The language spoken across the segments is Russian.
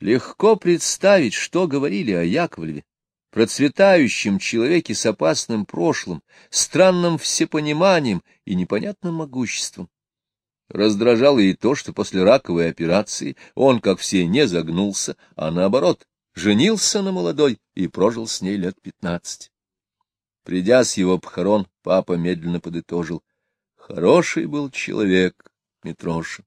Легко представить, что говорили о Яковлеве, процветающем человеке с опасным прошлым, странным всепониманием и непонятным могуществом. Раздражало и то, что после раковой операции он, как все, не загнулся, а наоборот, женился на молодой и прожил с ней лет пятнадцать. Придя с его похорон, папа медленно подытожил. Хороший был человек, Митроша.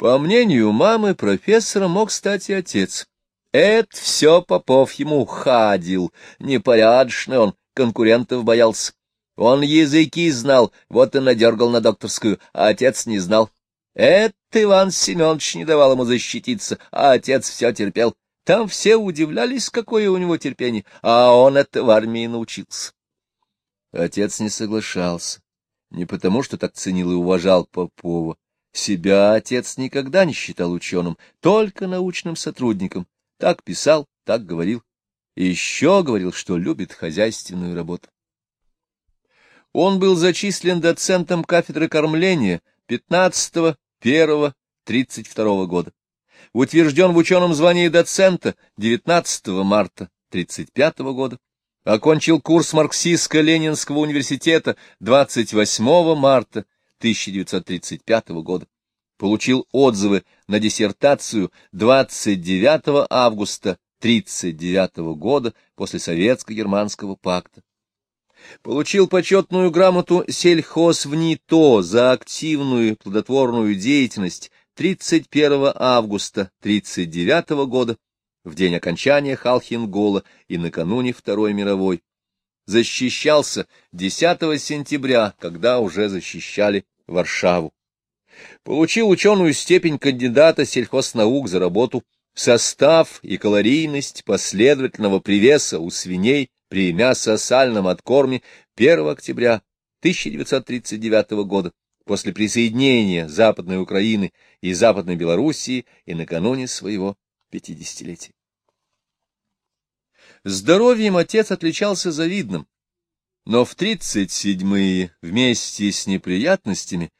По мнению мамы, профессора мог стать и отец. Это все Попов ему хадил, непорядочный он, конкурентов боялся. Он языки знал, вот и надергал на докторскую, а отец не знал. Это Иван Семенович не давал ему защититься, а отец все терпел. Там все удивлялись, какое у него терпение, а он это в армии научился. Отец не соглашался, не потому что так ценил и уважал Попова. Себя отец никогда не считал ученым, только научным сотрудником. Так писал, так говорил. И еще говорил, что любит хозяйственную работу. Он был зачислен доцентом кафедры кормления 15-1-32 года. Утвержден в ученом звании доцента 19 марта 35 года. Окончил курс Марксистско-Ленинского университета 28 марта 1935 года. Получил отзывы на диссертацию 29 августа 1939 года после Советско-Германского пакта получил почетную грамоту сельхозвнито за активную плодотворную деятельность 31 августа 1939 года, в день окончания Халхингола и накануне Второй мировой. Защищался 10 сентября, когда уже защищали Варшаву. Получил ученую степень кандидата сельхознаук за работу «Состав и калорийность последовательного привеса у свиней при мясо-сальном откорме 1 октября 1939 года после присоединения Западной Украины и Западной Белоруссии и накануне своего пятидесятилетия. Здоровьем отец отличался завидным, но в тридцать седьмые вместе с неприятностями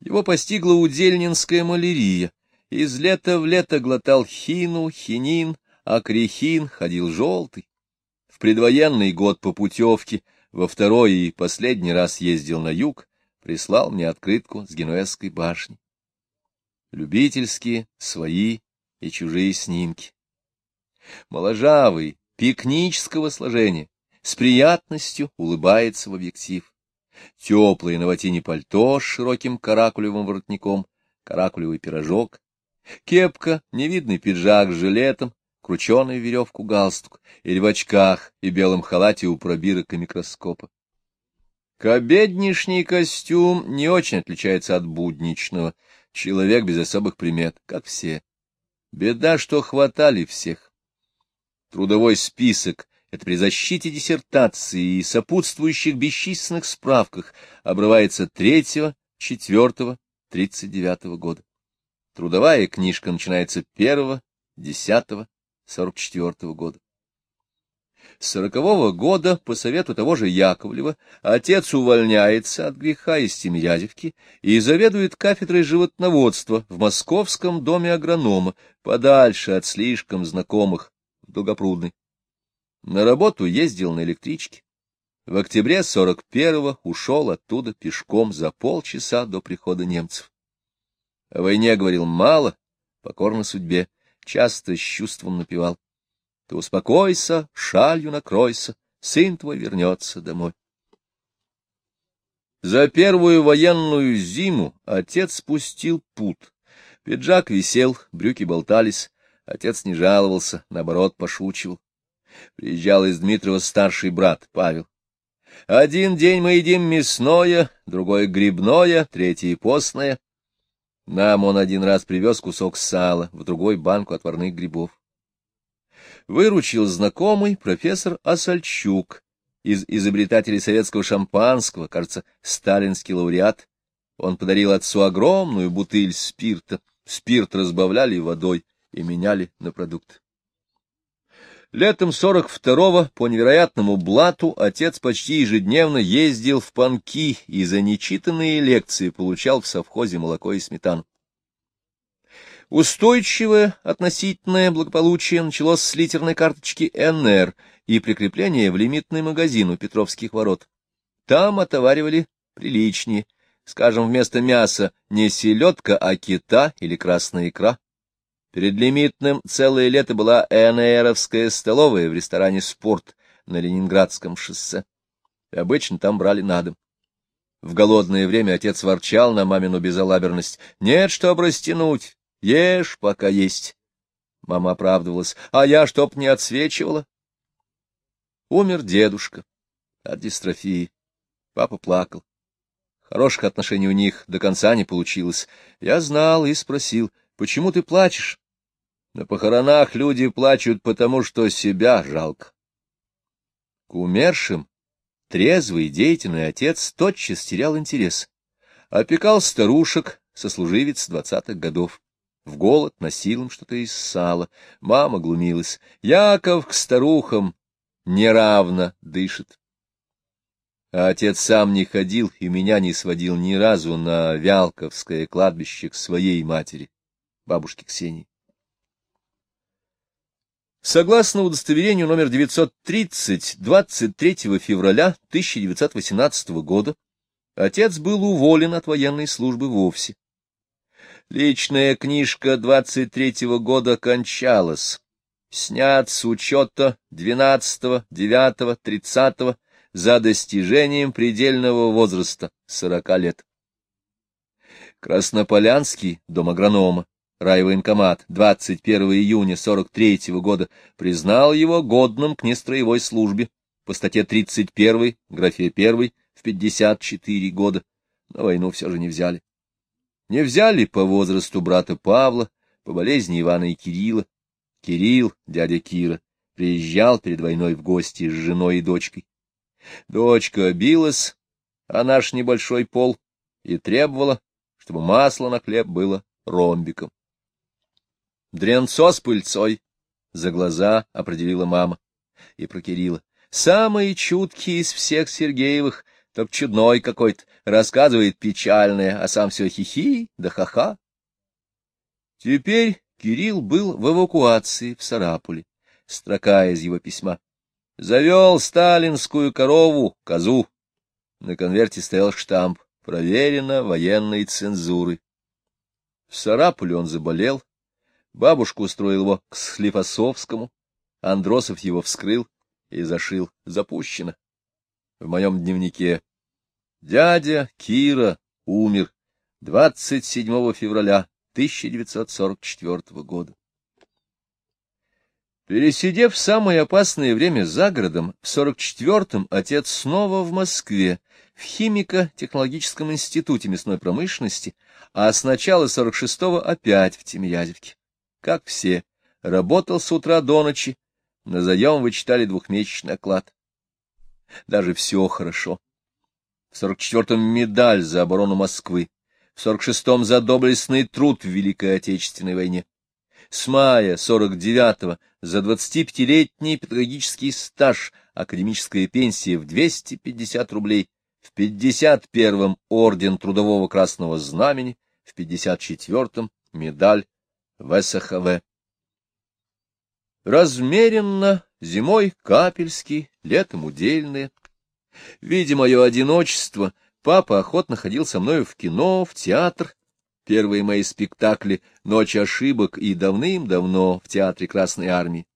его постигла удельнинская малярия. Из лета в лето глотал хину, хинин, акрихин, ходил желтый предвоенный год по путевке, во второй и последний раз ездил на юг, прислал мне открытку с Генуэзской башни. Любительские, свои и чужие снимки. Моложавый, пикнического сложения, с приятностью улыбается в объектив. Теплое на ватине пальто с широким каракулевым воротником, каракулевый пирожок, кепка, невидный пиджак с жилетом, крученый в веревку галстук, или в очках и белом халате у пробирок и микроскопа. Кобеднишний костюм не очень отличается от будничного, человек без особых примет, как все. Беда, что хватали всех. Трудовой список — это при защите диссертации и сопутствующих бесчисленных справках обрывается 3, 4, 39 года. Трудовая книжка начинается 1, 10, 44 года. С сорокового года, по совету того же Яковлева, отец увольняется от греха из Тимирязевки и заведует кафедрой животноводства в Московском доме агронома, подальше от слишком знакомых, Долгопрудной. На работу ездил на электричке. В октябре 41-го ушел оттуда пешком за полчаса до прихода немцев. О войне говорил мало, покорно судьбе часто с чувством напевал. Ты успокойся, шалью накройся, сын твой вернется домой. За первую военную зиму отец спустил пут. Пиджак висел, брюки болтались. Отец не жаловался, наоборот, пошучивал. Приезжал из Дмитрова старший брат, Павел. Один день мы едим мясное, другой — грибное, третий — постное. Нам он один раз привез кусок сала, в другой — банку отварных грибов. Выручил знакомый профессор Осальчук, из изобретателей советского шампанского, кажется, сталинский лауреат. Он подарил отцу огромную бутыль спирта. Спирт разбавляли водой и меняли на продукт. Летом 42-го по невероятному блату отец почти ежедневно ездил в Панки и за нечитанные лекции получал в совхозе молоко и сметану. Устойчивое относительное благополучие началось с литерной карточки НР и прикрепления в лимитный магазин у Петровских ворот. Там отоваривали приличнее, скажем, вместо мяса не селедка, а кита или красная икра. Перед лимитным целое лето была НРовская столовая в ресторане «Спорт» на Ленинградском шоссе. Обычно там брали на дом. В голодное время отец ворчал на мамину безалаберность. «Нет, что растянуть, ешь, пока есть». Мама оправдывалась. «А я чтоб не отсвечивала». Умер дедушка от дистрофии. Папа плакал. Хороших отношений у них до конца не получилось. Я знал и спросил, почему ты плачешь? На похоронах люди плачут, потому что себя жалко. К умершим трезвый деятельный отец тотчас терял интерес. Опекал старушек, сослуживец двадцатых годов. В голод носил им что-то из сала. Мама глумилась. Яков к старухам неравно дышит. А отец сам не ходил и меня не сводил ни разу на Вялковское кладбище к своей матери, бабушке Ксении. Согласно удостоверению номер 930, 23 февраля 1918 года отец был уволен от военной службы вовсе. Личная книжка 23 -го года кончалась. Снят с учета 12, 9, 30 за достижением предельного возраста — сорока лет. Краснополянский, дом агронома, райвоенкомат, 21 июня 43 -го года признал его годным к нестроевой службе по статье 31, графе 1, в 54 года. На войну все же не взяли. Не взяли по возрасту брата Павла, по болезни Ивана и Кирилла. Кирилл, дядя Кира, приезжал перед войной в гости с женой и дочкой. Дочка билась, а наш небольшой пол, и требовала, чтобы масло на хлеб было ромбиком. Дренцо с пыльцой, за глаза определила мама. И про Кирилла. Самый чуткий из всех Сергеевых, только чудной какой-то, рассказывает печальное, а сам все хихи да ха-ха. Теперь Кирилл был в эвакуации в Сарапуле. Строка из его письма. Завел сталинскую корову, козу. На конверте стоял штамп «Проверено военной цензурой». В Сарапуле он заболел. Бабушка устроил его к Схлифосовскому. Андросов его вскрыл и зашил. Запущено. В моем дневнике. Дядя Кира умер 27 февраля 1944 года. Пересидев самое опасное время за городом, в 44-м отец снова в Москве, в химико-технологическом институте мясной промышленности, а с начала 46-го опять в Тимирязевке. Как все, работал с утра до ночи, на заем вычитали двухмесячный оклад. Даже все хорошо. В 44-м медаль за оборону Москвы, в 46-м за доблестный труд в Великой Отечественной войне с мая 49-го за 25-летний педагогический стаж, академическая пенсия в 250 рублей, в 51-м орден Трудового Красного Знамени, в 54-м медаль в СХВ. Размеренно, зимой капельский, летом удельные. Видя мое одиночество, папа охотно ходил со мною в кино, в театр, Первые мои спектакли «Ночь ошибок» и давным-давно в Театре Красной Армии.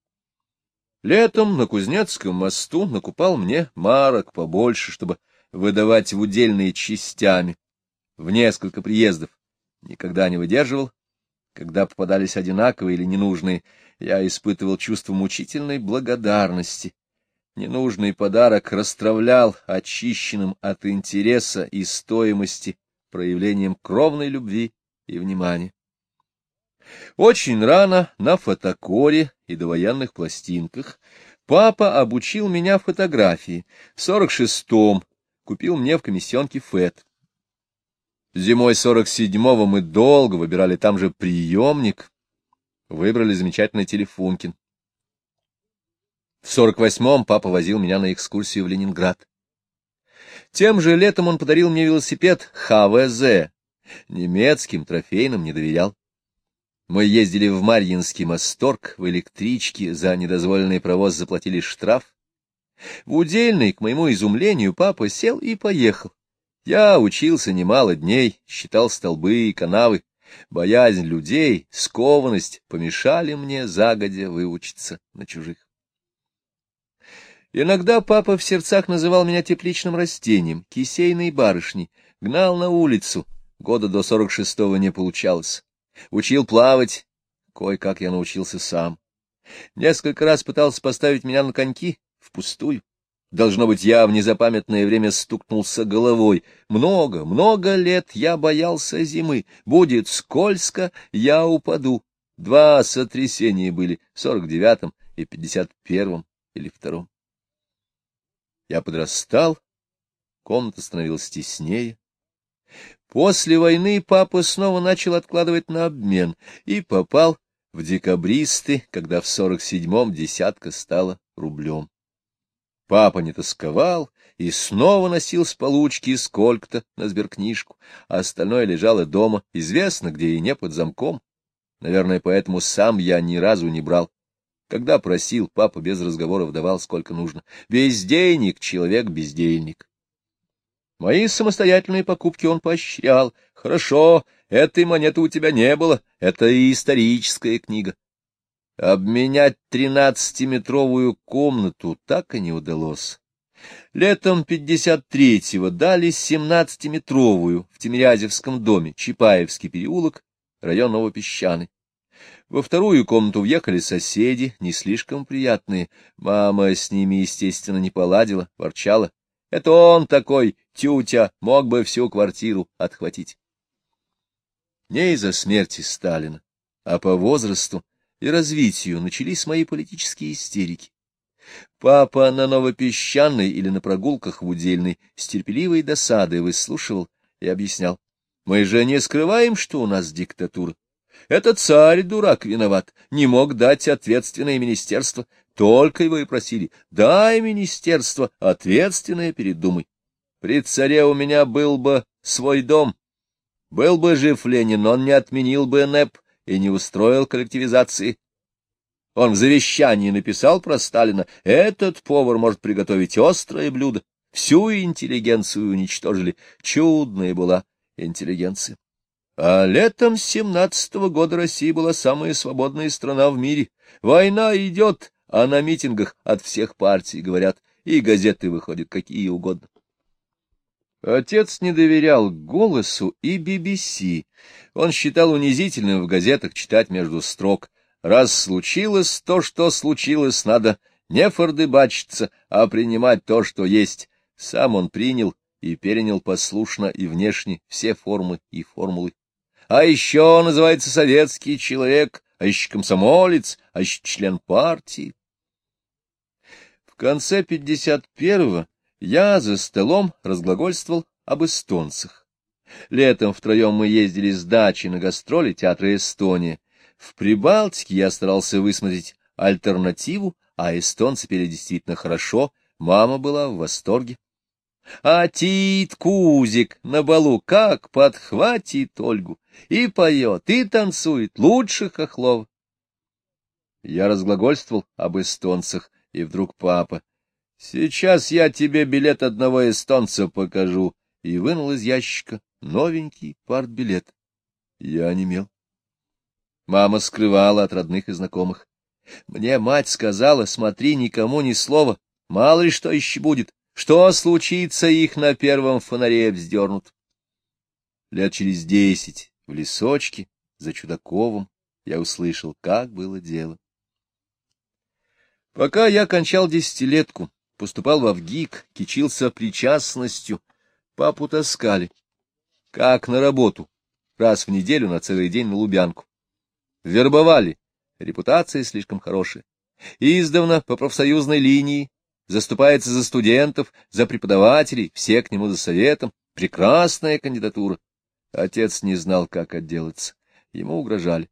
Летом на Кузнецком мосту накупал мне марок побольше, чтобы выдавать в удельные частями, в несколько приездов. Никогда не выдерживал. Когда попадались одинаковые или ненужные, я испытывал чувство мучительной благодарности. Ненужный подарок расстравлял очищенным от интереса и стоимости проявлением кровной любви и внимания. Очень рано на фотокоре и довоенных пластинках папа обучил меня фотографии. В сорок шестом купил мне в комиссионке ФЭТ. Зимой сорок седьмого мы долго выбирали там же приемник. Выбрали замечательный телефункин. В сорок восьмом папа возил меня на экскурсию в Ленинград. Тем же летом он подарил мне велосипед ХВЗ Немецким трофейным не доверял. Мы ездили в Марьинский Мосторг в электричке, за недозволенный провоз заплатили штраф. В удельный, к моему изумлению, папа сел и поехал. Я учился немало дней, считал столбы и канавы. Боязнь людей, скованность помешали мне загодя выучиться на чужих. Иногда папа в сердцах называл меня тепличным растением, кисейной барышней, гнал на улицу, года до сорок шестого не получалось. Учил плавать, кое-как я научился сам. Несколько раз пытался поставить меня на коньки, впустую. Должно быть, я в незапамятное время стукнулся головой. Много, много лет я боялся зимы. Будет скользко, я упаду. Два сотрясения были в сорок девятом и пятьдесят первом или втором. Я подрастал, комната становилась теснее. После войны папа снова начал откладывать на обмен и попал в декабристы, когда в сорок седьмом десятка стала рублем. Папа не тосковал и снова носил с получки сколько-то на сберкнижку, а остальное лежало дома, известно где и не под замком. Наверное, поэтому сам я ни разу не брал. Когда просил, папа без разговоров давал сколько нужно. Бездейник, человек бездельник. Мои самостоятельные покупки он поощрял. Хорошо, этой монеты у тебя не было, это и историческая книга. Обменять тринадцатиметровую комнату так и не удалось. Летом 53-го дали семнадцатиметровую в Тимирязевском доме, Чапаевский переулок, район Новопесчаный. Во вторую комнату въехали соседи, не слишком приятные. Мама с ними, естественно, не поладила, ворчала. Это он такой, тютя, мог бы всю квартиру отхватить. Не из-за смерти Сталина, а по возрасту и развитию начались мои политические истерики. Папа на Новопесчаной или на прогулках в Удельной с терпеливой досадой выслушивал и объяснял. Мы же не скрываем, что у нас диктатура. Это царь, дурак, виноват, не мог дать ответственное министерство. Только его и просили, дай министерство, ответственное перед Думой. При царе у меня был бы свой дом. Был бы жив Ленин, он не отменил бы НЭП и не устроил коллективизации. Он в завещании написал про Сталина, этот повар может приготовить острое блюдо. Всю интеллигенцию уничтожили. Чудная была интеллигенция. А летом семнадцатого года Россия была самая свободная страна в мире. Война идет, а на митингах от всех партий говорят, и газеты выходят какие угодно. Отец не доверял «Голосу» и BBC. Он считал унизительным в газетах читать между строк. Раз случилось то, что случилось, надо не фордыбачиться, а принимать то, что есть. Сам он принял и перенял послушно и внешне все формы и формулы а еще называется советский человек, а еще комсомолец, а еще член партии. В конце 51-го я за столом разглагольствовал об эстонцах. Летом втроем мы ездили с дачи на гастроли театра «Эстония». В Прибалтике я старался высмотреть альтернативу, а эстонцы пели действительно хорошо, мама была в восторге. А Тит Кузик на балу как подхватит Ольгу и поет, и танцует лучше Хохлова. Я разглагольствовал об эстонцах, и вдруг папа. Сейчас я тебе билет одного эстонца покажу. И вынул из ящика новенький партбилет. Я онемел. Мама скрывала от родных и знакомых. Мне мать сказала, смотри, никому ни слова, мало ли что еще будет. Что случится, их на первом фонаре вздернут. Лет через десять в лесочке за Чудаковым я услышал, как было дело. Пока я кончал десятилетку, поступал в Авгик, кичился причастностью, папу таскали. Как на работу, раз в неделю на целый день на Лубянку. Вербовали, репутация слишком хорошая. Издавна по профсоюзной линии заступается за студентов, за преподавателей, все к нему за советом. Прекрасная кандидатура. Отец не знал, как отделаться. Ему угрожали.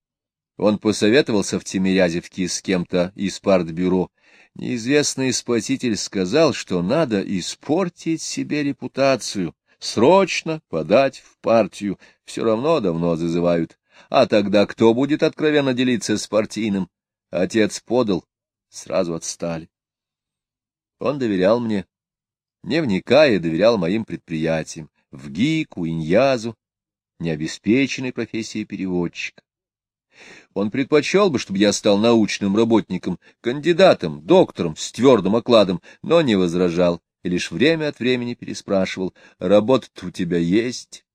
Он посоветовался в Тимирязевке с кем-то из партбюро. Неизвестный спаситель сказал, что надо испортить себе репутацию, срочно подать в партию, все равно давно зазывают. А тогда кто будет откровенно делиться с партийным? Отец подал, сразу отстали. Он доверял мне, не вникая, доверял моим предприятиям, в ГИКу, Иньязу, необеспеченной профессией переводчика. Он предпочел бы, чтобы я стал научным работником, кандидатом, доктором с твердым окладом, но не возражал и лишь время от времени переспрашивал, работа-то у тебя есть?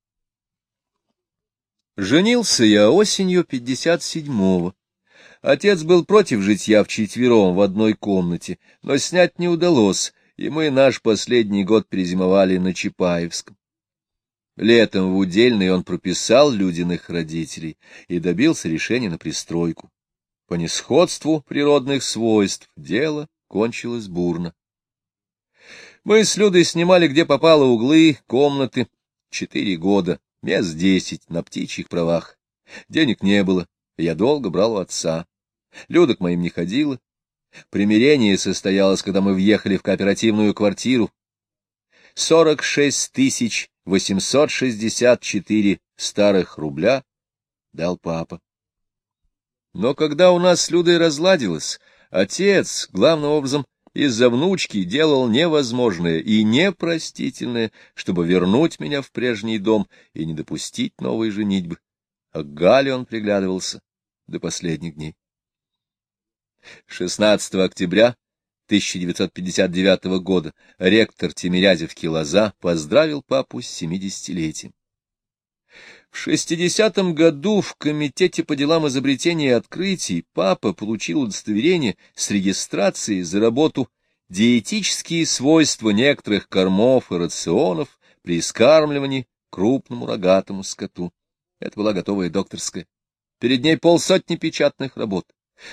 Женился я осенью пятьдесят седьмого. Отец был против житья вчетвером в одной комнате, но снять не удалось, и мы наш последний год перезимовали на Чапаевском. Летом в удельной он прописал Людиных родителей и добился решения на пристройку. По несходству природных свойств дело кончилось бурно. Мы с Людой снимали, где попало, углы, комнаты. Четыре года, мест десять, на птичьих правах. Денег не было, я долго брал у отца. Люда к моим не ходила. Примирение состоялось, когда мы въехали в кооперативную квартиру. Сорок шесть тысяч восемьсот шестьдесят четыре старых рубля дал папа. Но когда у нас с Людой разладилось, отец, главным образом, из-за внучки делал невозможное и непростительное, чтобы вернуть меня в прежний дом и не допустить новой женитьбы. А к Гале он приглядывался до последних дней. 16 октября 1959 года ректор Тимирязевки Лоза поздравил папу с семидесятилетием. В 60-м году в Комитете по делам изобретения и открытий папа получил удостоверение с регистрацией за работу диетические свойства некоторых кормов и рационов при скармливании крупному рогатому скоту. Это была готовая докторская. Перед ней полсотни печатных работ.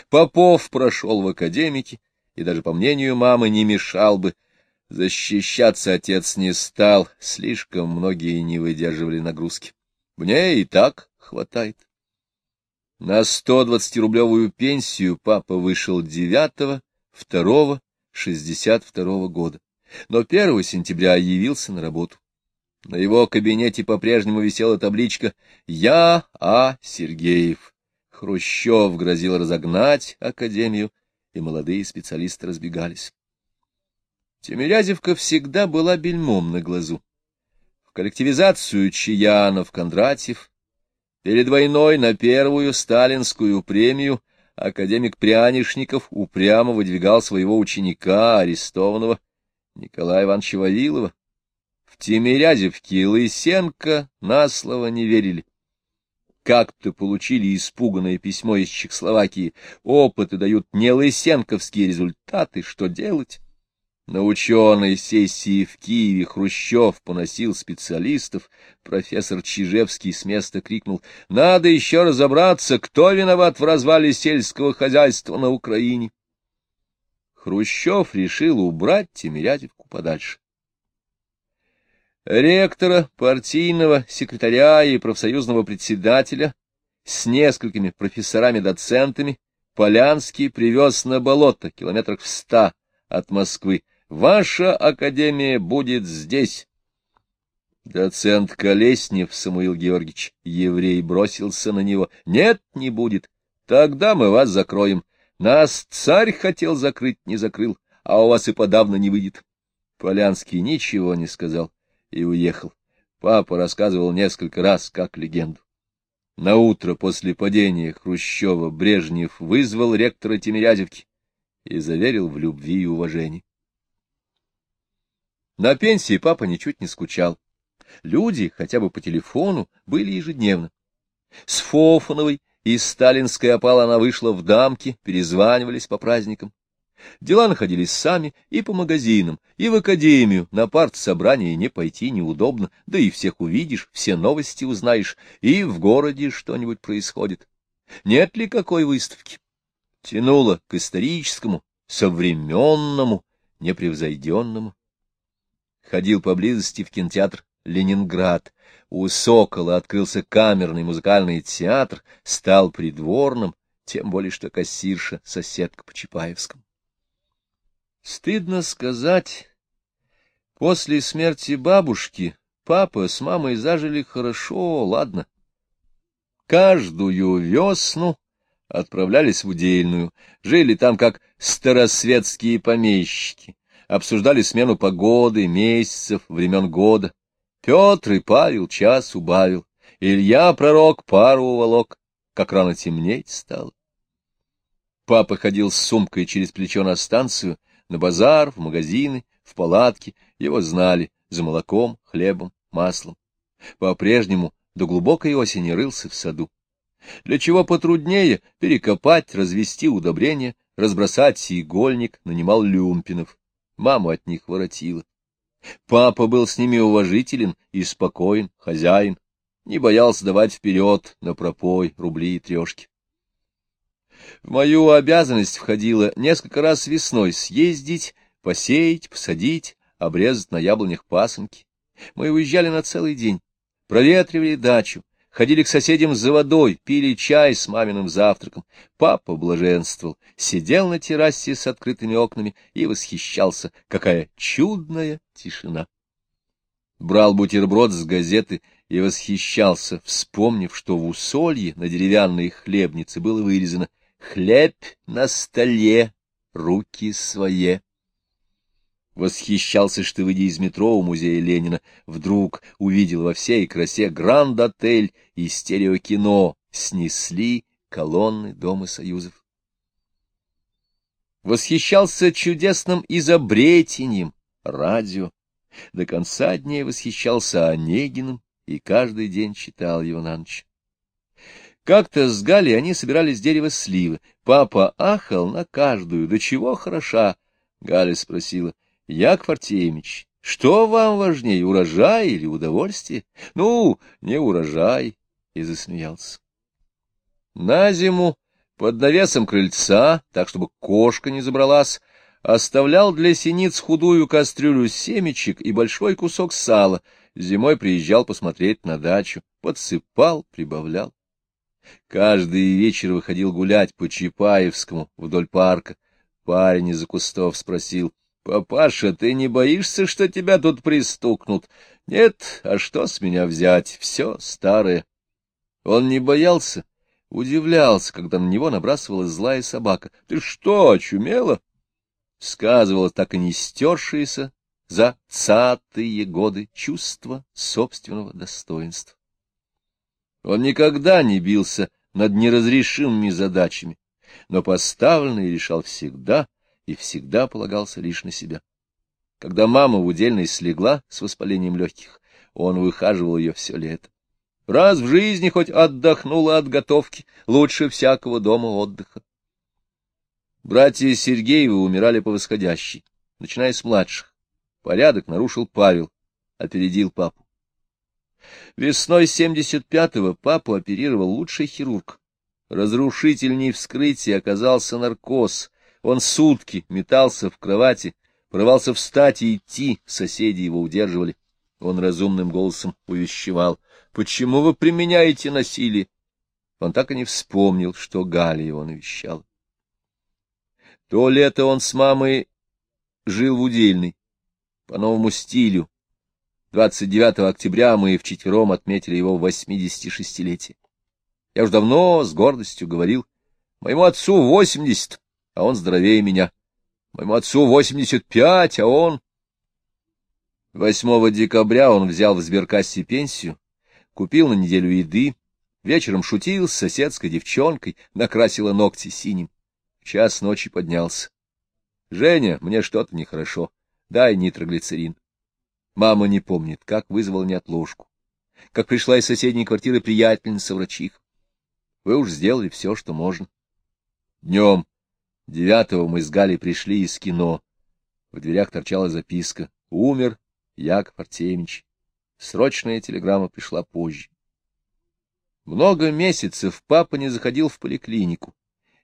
Попов прошел в академике, и даже, по мнению мамы, не мешал бы. Защищаться отец не стал, слишком многие не выдерживали нагрузки. Мне и так хватает. На 120-рублевую пенсию папа вышел 9 2 62 года, но 1 сентября явился на работу. На его кабинете по-прежнему висела табличка «Я А. Сергеев». Хрущев грозил разогнать академию, и молодые специалисты разбегались. Тимирязевка всегда была бельмом на глазу коллективизацию Чаянов, Кондратьев. Перед войной на первую сталинскую премию академик Прянишников упрямо выдвигал своего ученика, арестованного Николая Ивановича Вавилова. В Тимирязевке Лысенко на слово не верили. Как-то получили испуганное письмо из Чехословакии. Опыты дают не лысенковские результаты. Что делать? На ученой сессии в Киеве Хрущев поносил специалистов, профессор Чижевский с места крикнул «Надо еще разобраться, кто виноват в развале сельского хозяйства на Украине». Хрущев решил убрать Тимирязевку подальше. Ректора, партийного секретаря и профсоюзного председателя с несколькими профессорами-доцентами Полянский привез на болото километрах в ста от Москвы, Ваша академия будет здесь. Доцент Колеснев Самуил Георгиевич, еврей, бросился на него. Нет, не будет. Тогда мы вас закроем. Нас царь хотел закрыть, не закрыл, а у вас и подавно не выйдет. Полянский ничего не сказал и уехал. Папа рассказывал несколько раз, как легенду. На утро после падения Хрущева Брежнев вызвал ректора Тимирязевки и заверил в любви и уважении. На пенсии папа ничуть не скучал. Люди, хотя бы по телефону, были ежедневно. С Фофановой из сталинской опалы она вышла в дамки, перезванивались по праздникам. Дела находились сами и по магазинам, и в академию, на партсобрание не пойти неудобно, да и всех увидишь, все новости узнаешь, и в городе что-нибудь происходит. Нет ли какой выставки? Тянуло к историческому, современному, непревзойденному ходил поблизости в кинотеатр «Ленинград». У «Сокола» открылся камерный музыкальный театр, стал придворным, тем более что кассирша — соседка по Чапаевскому. Стыдно сказать, после смерти бабушки папа с мамой зажили хорошо, ладно. Каждую весну отправлялись в удельную, жили там как старосветские помещики, обсуждали смену погоды, месяцев, времен года. Петр и Павел час убавил, Илья, пророк, пару уволок, как рано темнеть стало. Папа ходил с сумкой через плечо на станцию, на базар, в магазины, в палатки, его знали, за молоком, хлебом, маслом. По-прежнему до глубокой осени рылся в саду. Для чего потруднее перекопать, развести удобрения, разбросать игольник, нанимал люмпинов. Маму от них воротила. Папа был с ними уважителен и спокоен, хозяин, не боялся давать вперед на пропой рубли и трешки. В мою обязанность входило несколько раз весной съездить, посеять, посадить, обрезать на яблонях пасынки. Мы уезжали на целый день, проветривали дачу, ходили к соседям за водой, пили чай с маминым завтраком. Папа блаженствовал, сидел на террасе с открытыми окнами и восхищался, какая чудная тишина. Брал бутерброд с газеты и восхищался, вспомнив, что в усолье на деревянной хлебнице было вырезано «Хлеб на столе, руки свои». Восхищался, что, выйдя из метро у музея Ленина, вдруг увидел во всей красе Гранд-отель и стереокино, снесли колонны Дома Союзов. Восхищался чудесным изобретением радио. До конца дней восхищался Онегиным и каждый день читал его на ночь. Как-то с Галей они собирали с дерева сливы. Папа ахал на каждую, до чего хороша. Галя спросила, — Яков Артемич, что вам важнее, урожай или удовольствие? Ну, не урожай, и засмеялся. На зиму под навесом крыльца, так чтобы кошка не забралась, оставлял для синиц худую кастрюлю семечек и большой кусок сала. Зимой приезжал посмотреть на дачу, подсыпал, прибавлял. Каждый вечер выходил гулять по Чапаевскому вдоль парка. Парень из-за кустов спросил — Папаша, ты не боишься, что тебя тут пристукнут? Нет, а что с меня взять? Все старое. Он не боялся, удивлялся, когда на него набрасывалась злая собака. Ты что, очумела? Сказывалось так и не стершееся за цатые годы чувство собственного достоинства. Он никогда не бился над неразрешимыми задачами, но поставленный решал всегда — и всегда полагался лишь на себя. Когда мама в удельной слегла с воспалением легких, он выхаживал ее все лето. Раз в жизни хоть отдохнула от готовки, лучше всякого дома отдыха. Братья Сергеевы умирали по восходящей, начиная с младших. Порядок нарушил Павел, опередил папу. Весной 75-го папу оперировал лучший хирург. Разрушительней вскрытия оказался наркоз, он сутки метался в кровати, порывался встать и идти, соседи его удерживали. Он разумным голосом увещевал. — Почему вы применяете насилие? Он так и не вспомнил, что Галя его навещала. То лето он с мамой жил в удельной, по новому стилю. 29 октября мы вчетвером отметили его восьмидесятишестилетие. Я уж давно с гордостью говорил, моему отцу восемьдесят, а он здоровее меня. Моему отцу восемьдесят пять, а он... 8 декабря он взял в сберкассе пенсию, купил на неделю еды, вечером шутил с соседской девчонкой, накрасила ногти синим. В час ночи поднялся. — Женя, мне что-то нехорошо. Дай нитроглицерин. Мама не помнит, как вызвала неотложку, как пришла из соседней квартиры приятельница врачих. Вы уж сделали все, что можно. Днем Девятого мы с Галей пришли из кино. В дверях торчала записка. Умер Яков Артемьевич. Срочная телеграмма пришла позже. Много месяцев папа не заходил в поликлинику.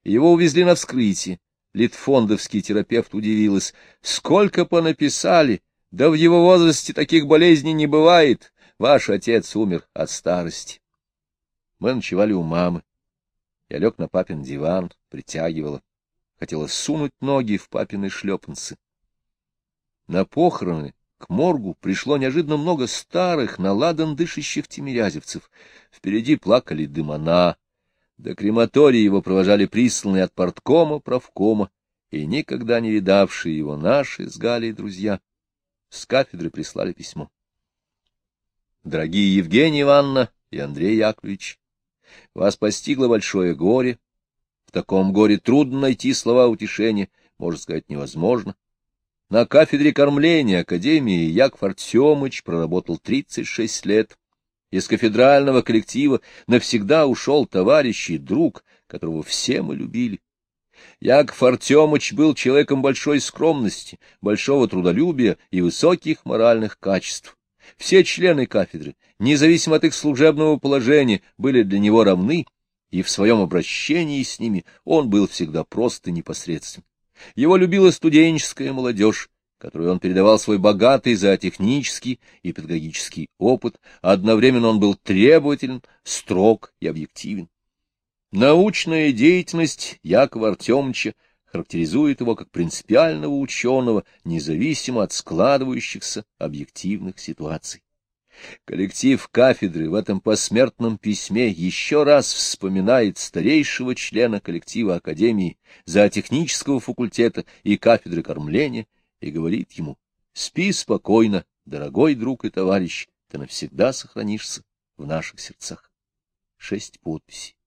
Его увезли на вскрытие. Литфондовский терапевт удивилась. Сколько понаписали! Да в его возрасте таких болезней не бывает. Ваш отец умер от старости. Мы ночевали у мамы. Я лег на папин диван, притягивала хотела сунуть ноги в папины шлепанцы. На похороны к моргу пришло неожиданно много старых, наладан дышащих тимирязевцев. Впереди плакали дымона. До крематория его провожали присланные от порткома, правкома, и никогда не видавшие его наши с Галей друзья. С кафедры прислали письмо. Дорогие Евгения Ивановна и Андрей Яковлевич, вас постигло большое горе. В таком горе трудно найти слова утешения, можно сказать, невозможно. На кафедре кормления Академии Яков Артемыч проработал 36 лет. Из кафедрального коллектива навсегда ушел товарищ и друг, которого все мы любили. Яков Артемыч был человеком большой скромности, большого трудолюбия и высоких моральных качеств. Все члены кафедры, независимо от их служебного положения, были для него равны, и в своем обращении с ними он был всегда прост и непосредствен. Его любила студенческая молодежь, которой он передавал свой богатый зоотехнический и педагогический опыт, одновременно он был требователен, строг и объективен. Научная деятельность Якова Артемовича характеризует его как принципиального ученого, независимо от складывающихся объективных ситуаций. Коллектив кафедры в этом посмертном письме еще раз вспоминает старейшего члена коллектива Академии зоотехнического факультета и кафедры кормления и говорит ему «Спи спокойно, дорогой друг и товарищ, ты навсегда сохранишься в наших сердцах». Шесть подписей.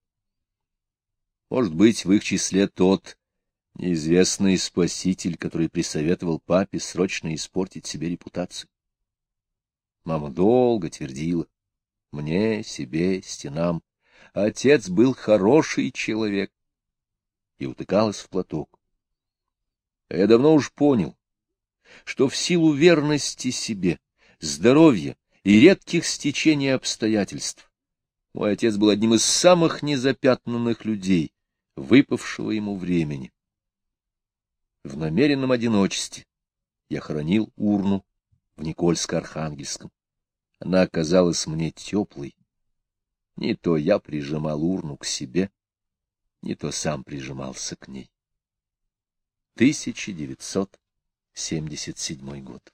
Может быть, в их числе тот неизвестный спаситель, который присоветовал папе срочно испортить себе репутацию. Мама долго твердила. Мне, себе, стенам. Отец был хороший человек. И утыкалась в платок. А я давно уж понял, что в силу верности себе, здоровья и редких стечений обстоятельств мой отец был одним из самых незапятнанных людей, выпавшего ему времени. В намеренном одиночестве я хоронил урну в Никольско-Архангельском. Она оказалась мне теплой. Не то я прижимал урну к себе, не то сам прижимался к ней. 1977 год.